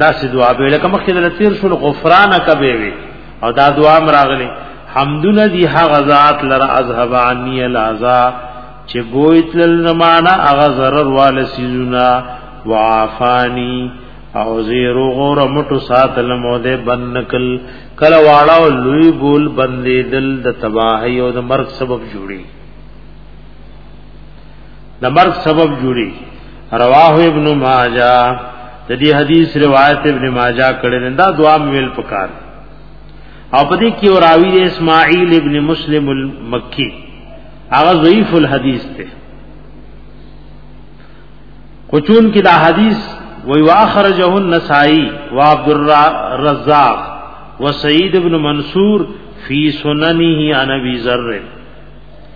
دا سی دعا به لکه مخکې د تیر شو غفران کبه وی او دا دعا مراغلی حمدنا دی هغه ذات لرا اذهب عني العذا چې بویت لنمانا هغه zarar وال سيزنا وعافانی او زیر غور مټو ساتل مو دې بنکل کله واړو لوی بول بندې دل د تباہی او د مرګ سبب جوړي د مرګ سبب جوړي رواه ابن ماجه د دې حدیث روایت ابن ماجه کړي دا دعا ویل پکار او په دې کې راوی اسماعیل ابن مسلم المکی هغه ضعیف الحدیث ته کوچون کې دا حدیث وی واخرجه النسائی و عبد الرزاق و سعید ابن منصور فی سننه عن ابي ذر